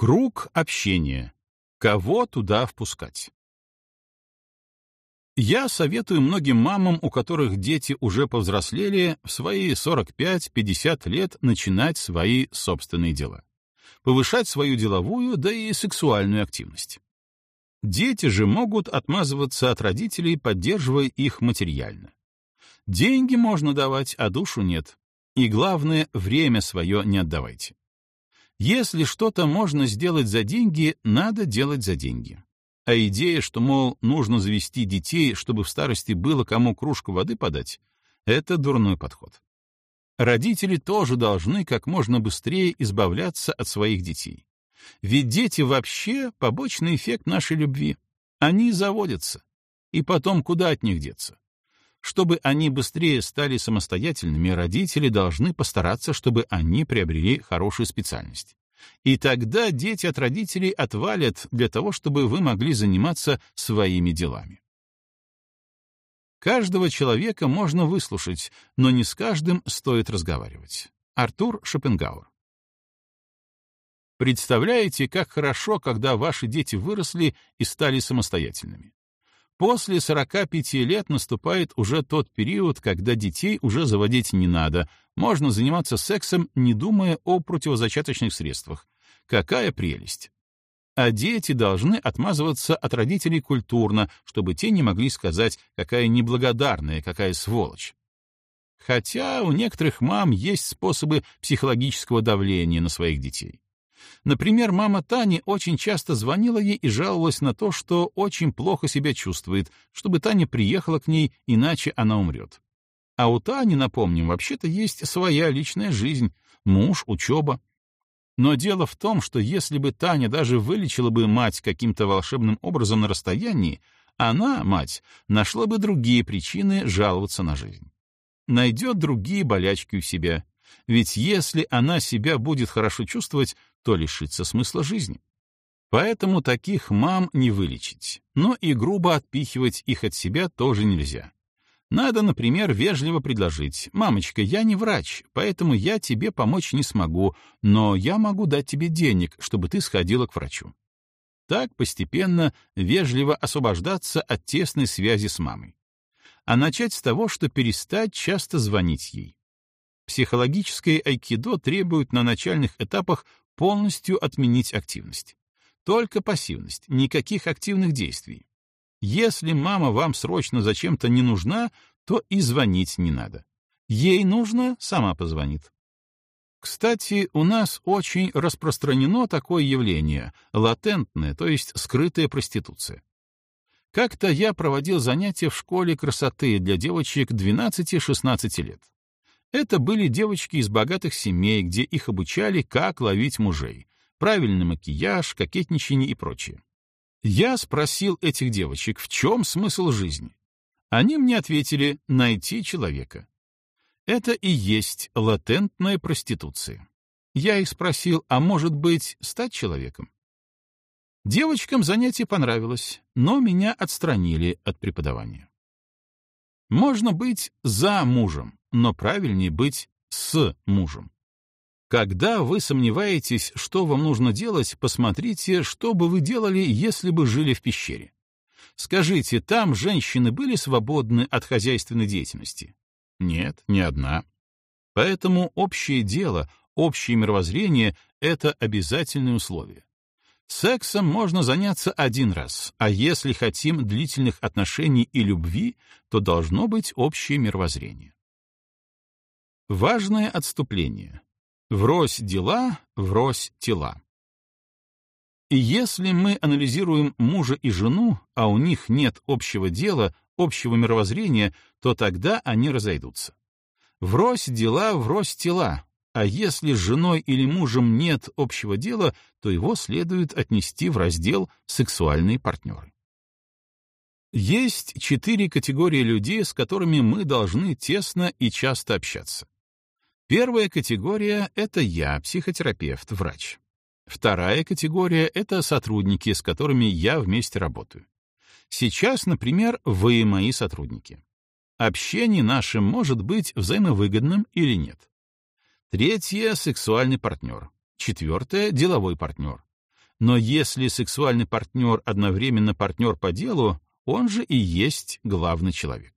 Круг общения. Кого туда впускать? Я советую многим мамам, у которых дети уже повзрослели, в свои 45-50 лет начинать свои собственные дела. Повышать свою деловую, да и сексуальную активность. Дети же могут отмазываться от родителей, поддерживая их материально. Деньги можно давать, а душу нет. И главное, время свое не отдавайте. Если что-то можно сделать за деньги, надо делать за деньги. А идея, что, мол, нужно завести детей, чтобы в старости было кому кружку воды подать, это дурной подход. Родители тоже должны как можно быстрее избавляться от своих детей. Ведь дети вообще побочный эффект нашей любви. Они заводятся. И потом куда от них деться? Чтобы они быстрее стали самостоятельными, родители должны постараться, чтобы они приобрели хорошую специальность. И тогда дети от родителей отвалят для того, чтобы вы могли заниматься своими делами. Каждого человека можно выслушать, но не с каждым стоит разговаривать. Артур Шопенгауэр Представляете, как хорошо, когда ваши дети выросли и стали самостоятельными. После 45 лет наступает уже тот период, когда детей уже заводить не надо, можно заниматься сексом, не думая о противозачаточных средствах. Какая прелесть! А дети должны отмазываться от родителей культурно, чтобы те не могли сказать, какая неблагодарная, какая сволочь. Хотя у некоторых мам есть способы психологического давления на своих детей. Например, мама Тани очень часто звонила ей и жаловалась на то, что очень плохо себя чувствует, чтобы Таня приехала к ней, иначе она умрет. А у Тани, напомним, вообще-то есть своя личная жизнь, муж, учеба. Но дело в том, что если бы Таня даже вылечила бы мать каким-то волшебным образом на расстоянии, она, мать, нашла бы другие причины жаловаться на жизнь. Найдет другие болячки у себя. Ведь если она себя будет хорошо чувствовать, то лишится смысла жизни. Поэтому таких мам не вылечить, но и грубо отпихивать их от себя тоже нельзя. Надо, например, вежливо предложить, «Мамочка, я не врач, поэтому я тебе помочь не смогу, но я могу дать тебе денег, чтобы ты сходила к врачу». Так постепенно, вежливо освобождаться от тесной связи с мамой. А начать с того, что перестать часто звонить ей. Психологическое айкидо требует на начальных этапах полностью отменить активность. Только пассивность, никаких активных действий. Если мама вам срочно зачем-то не нужна, то и звонить не надо. Ей нужно, сама позвонит. Кстати, у нас очень распространено такое явление — латентная, то есть скрытая проституция. Как-то я проводил занятия в школе красоты для девочек 12-16 лет. Это были девочки из богатых семей, где их обучали, как ловить мужей, правильный макияж, кокетничание и прочее. Я спросил этих девочек, в чем смысл жизни. Они мне ответили «найти человека». Это и есть латентная проституция. Я их спросил, а может быть, стать человеком? Девочкам занятие понравилось, но меня отстранили от преподавания. Можно быть за мужем, но правильнее быть с мужем. Когда вы сомневаетесь, что вам нужно делать, посмотрите, что бы вы делали, если бы жили в пещере. Скажите, там женщины были свободны от хозяйственной деятельности? Нет, ни одна. Поэтому общее дело, общее мировоззрение — это обязательное условие. Сексом можно заняться один раз, а если хотим длительных отношений и любви, то должно быть общее мировоззрение. Важное отступление. Врозь дела, врозь тела. И если мы анализируем мужа и жену, а у них нет общего дела, общего мировоззрения, то тогда они разойдутся. Врозь дела, врозь тела, а если с женой или мужем нет общего дела, то его следует отнести в раздел «сексуальные партнеры». Есть четыре категории людей, с которыми мы должны тесно и часто общаться. Первая категория — это я, психотерапевт, врач. Вторая категория — это сотрудники, с которыми я вместе работаю. Сейчас, например, вы мои сотрудники. Общение наше может быть взаимовыгодным или нет. Третье — сексуальный партнер. Четвертое — деловой партнер. Но если сексуальный партнер одновременно партнер по делу, он же и есть главный человек.